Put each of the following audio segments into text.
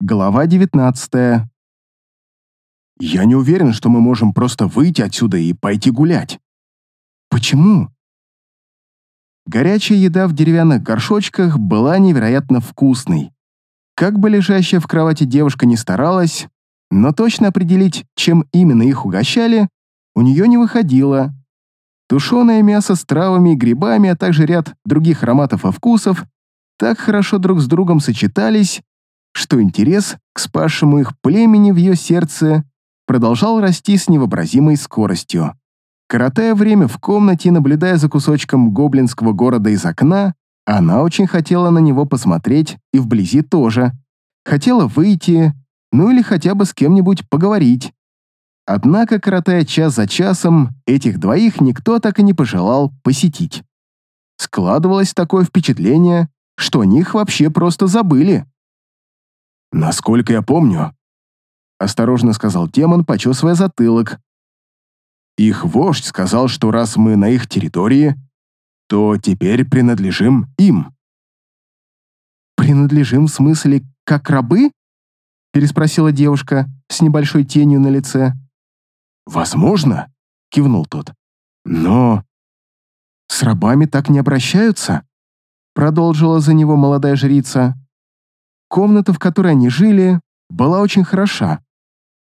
Глава 19. Я не уверен, что мы можем просто выйти отсюда и пойти гулять. Почему? Горячая еда в деревянных горшочках была невероятно вкусной. Как бы лежащая в кровати девушка не старалась, но точно определить, чем именно их угощали, у нее не выходило. Тушеное мясо с травами и грибами, а также ряд других ароматов и вкусов так хорошо друг с другом сочетались, что интерес к спасшему их племени в ее сердце продолжал расти с невообразимой скоростью. Коротая время в комнате, наблюдая за кусочком гоблинского города из окна, она очень хотела на него посмотреть и вблизи тоже. Хотела выйти, ну или хотя бы с кем-нибудь поговорить. Однако, коротая час за часом, этих двоих никто так и не пожелал посетить. Складывалось такое впечатление, что о них вообще просто забыли. «Насколько я помню», — осторожно сказал демон, почесывая затылок. «Их вождь сказал, что раз мы на их территории, то теперь принадлежим им». «Принадлежим в смысле, как рабы?» — переспросила девушка с небольшой тенью на лице. «Возможно», — кивнул тот. «Но...» «С рабами так не обращаются?» — продолжила за него молодая жрица. Комната, в которой они жили, была очень хороша.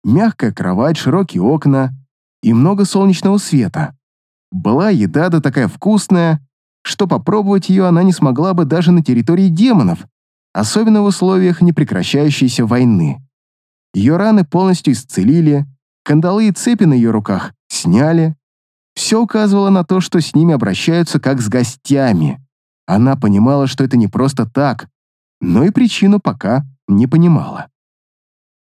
Мягкая кровать, широкие окна и много солнечного света. Была еда да такая вкусная, что попробовать ее она не смогла бы даже на территории демонов, особенно в условиях непрекращающейся войны. Ее раны полностью исцелили, кандалы и цепи на ее руках сняли. Все указывало на то, что с ними обращаются как с гостями. Она понимала, что это не просто так, но и причину пока не понимала.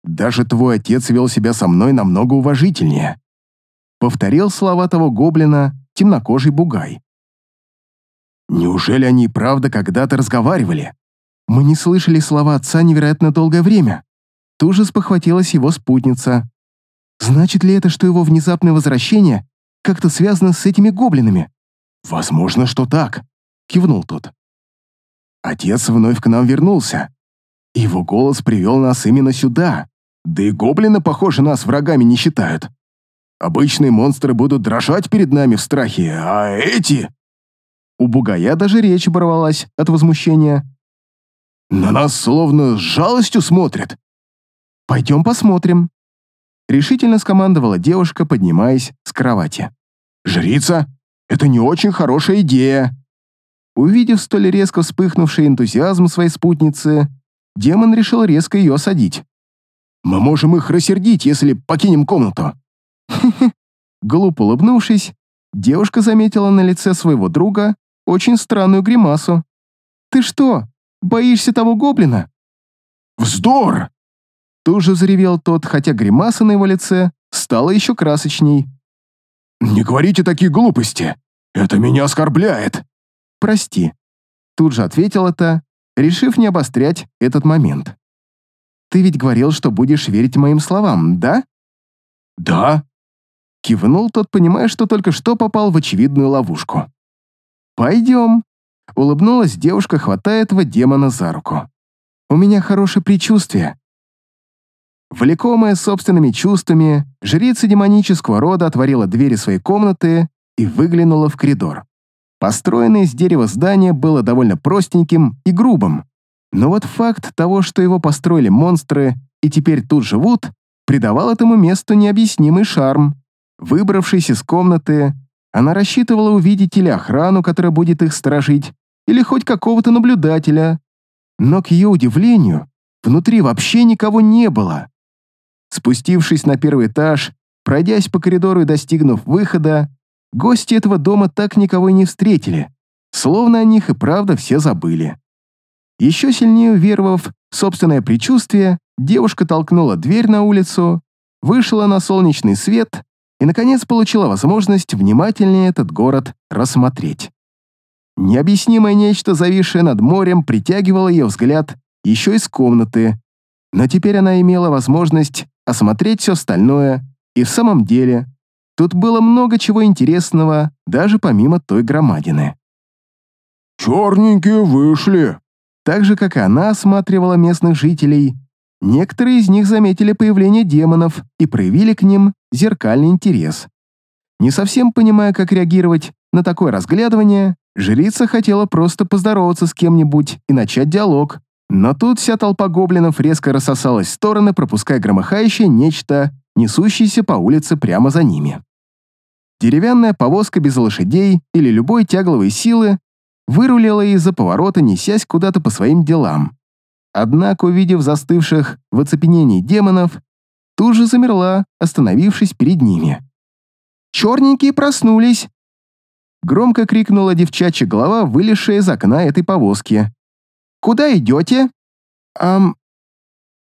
«Даже твой отец вел себя со мной намного уважительнее», повторил слова того гоблина темнокожий бугай. «Неужели они и правда когда-то разговаривали?» Мы не слышали слова отца невероятно долгое время. Тут же спохватилась его спутница. Значит ли это, что его внезапное возвращение как-то связано с этими гоблинами? «Возможно, что так», — кивнул тот. Отец вновь к нам вернулся. Его голос привел нас именно сюда. Да и гоблины, похоже, нас врагами не считают. Обычные монстры будут дрожать перед нами в страхе, а эти...» У бугая даже речь оборвалась от возмущения. «На нас словно с жалостью смотрят». «Пойдем посмотрим», — решительно скомандовала девушка, поднимаясь с кровати. «Жрица, это не очень хорошая идея», Увидев столь резко вспыхнувший энтузиазм своей спутницы, демон решил резко ее осадить. «Мы можем их рассердить, если покинем комнату». Глупо улыбнувшись, девушка заметила на лице своего друга очень странную гримасу. «Ты что, боишься того гоблина?» «Вздор!» Тут же заревел тот, хотя гримаса на его лице стала еще красочней. «Не говорите такие глупости! Это меня оскорбляет!» «Прости», — тут же ответила та, решив не обострять этот момент. «Ты ведь говорил, что будешь верить моим словам, да?» «Да», — кивнул тот, понимая, что только что попал в очевидную ловушку. «Пойдем», — улыбнулась девушка, хватая этого демона за руку. «У меня хорошее предчувствие». Влекомая собственными чувствами, жрица демонического рода отворила двери своей комнаты и выглянула в коридор. Построенное из дерева здание было довольно простеньким и грубым. Но вот факт того, что его построили монстры и теперь тут живут, придавал этому месту необъяснимый шарм. Выбравшись из комнаты, она рассчитывала увидеть или охрану, которая будет их сторожить, или хоть какого-то наблюдателя. Но, к ее удивлению, внутри вообще никого не было. Спустившись на первый этаж, пройдясь по коридору и достигнув выхода, Гости этого дома так никого и не встретили, словно о них и правда все забыли. Еще сильнее уверовав в собственное предчувствие, девушка толкнула дверь на улицу, вышла на солнечный свет и, наконец, получила возможность внимательнее этот город рассмотреть. Необъяснимое нечто, зависшее над морем, притягивало ее взгляд еще из комнаты, но теперь она имела возможность осмотреть все остальное, и в самом деле Тут было много чего интересного, даже помимо той громадины. «Черненькие вышли!» Так же, как и она осматривала местных жителей, Некоторые из них заметили появление демонов и проявили к ним зеркальный интерес. Не совсем понимая, как реагировать на такое разглядывание, жрица хотела просто поздороваться с кем-нибудь и начать диалог, но тут вся толпа гоблинов резко рассосалась в стороны, пропуская громыхающее нечто, несущееся по улице прямо за ними. Деревянная повозка без лошадей или любой тягловой силы вырулила из-за поворота, несясь куда-то по своим делам. Однако, увидев застывших в оцепенении демонов, тут же замерла, остановившись перед ними. «Черненькие проснулись!» Громко крикнула девчачья голова, вылезшая из окна этой повозки. «Куда идете?» «Ам...»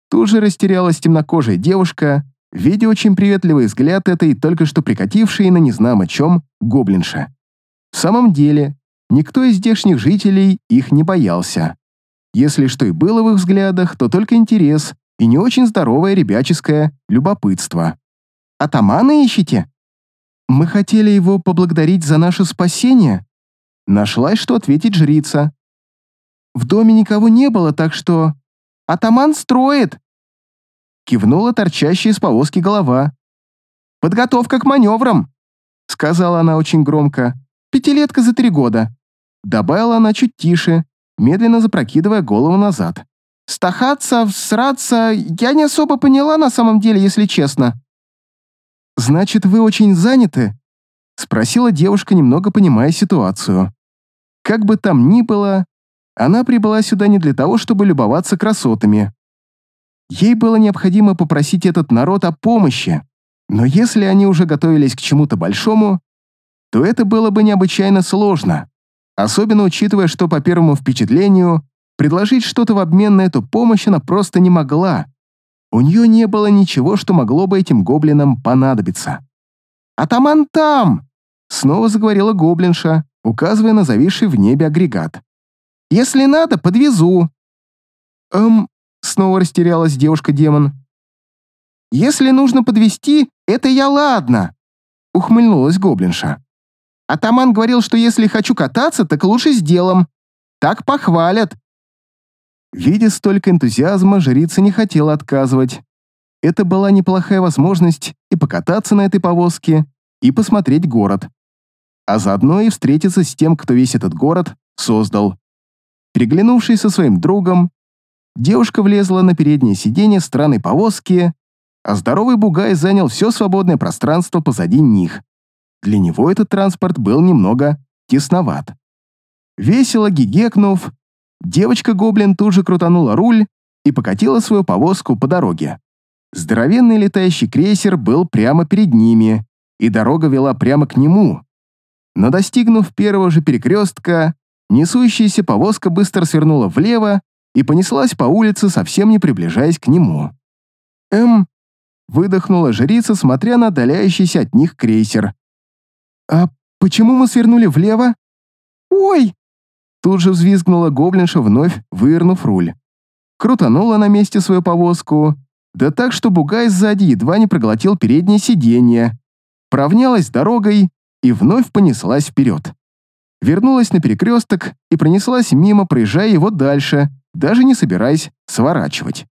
Тут же растерялась темнокожая девушка, видя очень приветливый взгляд этой только что прикатившей на незнамо чем гоблинша. В самом деле, никто из здешних жителей их не боялся. Если что и было в их взглядах, то только интерес и не очень здоровое ребяческое любопытство. «Атамана ищете?» «Мы хотели его поблагодарить за наше спасение», Нашлась, что ответить жрица. «В доме никого не было, так что...» «Атаман строит!» Кивнула торчащая из повозки голова. «Подготовка к маневрам!» Сказала она очень громко. «Пятилетка за три года». Добавила она чуть тише, медленно запрокидывая голову назад. «Стахаться, всраться, я не особо поняла на самом деле, если честно». «Значит, вы очень заняты?» Спросила девушка, немного понимая ситуацию. Как бы там ни было, она прибыла сюда не для того, чтобы любоваться красотами. Ей было необходимо попросить этот народ о помощи, но если они уже готовились к чему-то большому, то это было бы необычайно сложно особенно учитывая, что по первому впечатлению предложить что-то в обмен на эту помощь она просто не могла. У нее не было ничего, что могло бы этим гоблинам понадобиться. «Атаман там!» — снова заговорила гоблинша, указывая на зависший в небе агрегат. «Если надо, подвезу». «Эм...» — снова растерялась девушка-демон. «Если нужно подвести, это я ладно», — ухмыльнулась гоблинша. Атаман говорил, что если хочу кататься, так лучше с делом. Так похвалят. Видя столько энтузиазма, жрица не хотела отказывать. Это была неплохая возможность и покататься на этой повозке, и посмотреть город. А заодно и встретиться с тем, кто весь этот город создал. Переглянувшись со своим другом, девушка влезла на переднее сиденье странной повозки, а здоровый бугай занял все свободное пространство позади них. Для него этот транспорт был немного тесноват. Весело гигекнув, девочка-гоблин тут же крутанула руль и покатила свою повозку по дороге. Здоровенный летающий крейсер был прямо перед ними, и дорога вела прямо к нему. Но достигнув первого же перекрестка, несущаяся повозка быстро свернула влево и понеслась по улице, совсем не приближаясь к нему. «Эм...» — выдохнула жрица, смотря на отдаляющийся от них крейсер. «А почему мы свернули влево?» «Ой!» Тут же взвизгнула гоблинша, вновь вывернув руль. Крутанула на месте свою повозку, да так, что бугай сзади едва не проглотил переднее сиденье. Провнялась дорогой и вновь понеслась вперед. Вернулась на перекресток и пронеслась мимо, проезжая его дальше, даже не собираясь сворачивать.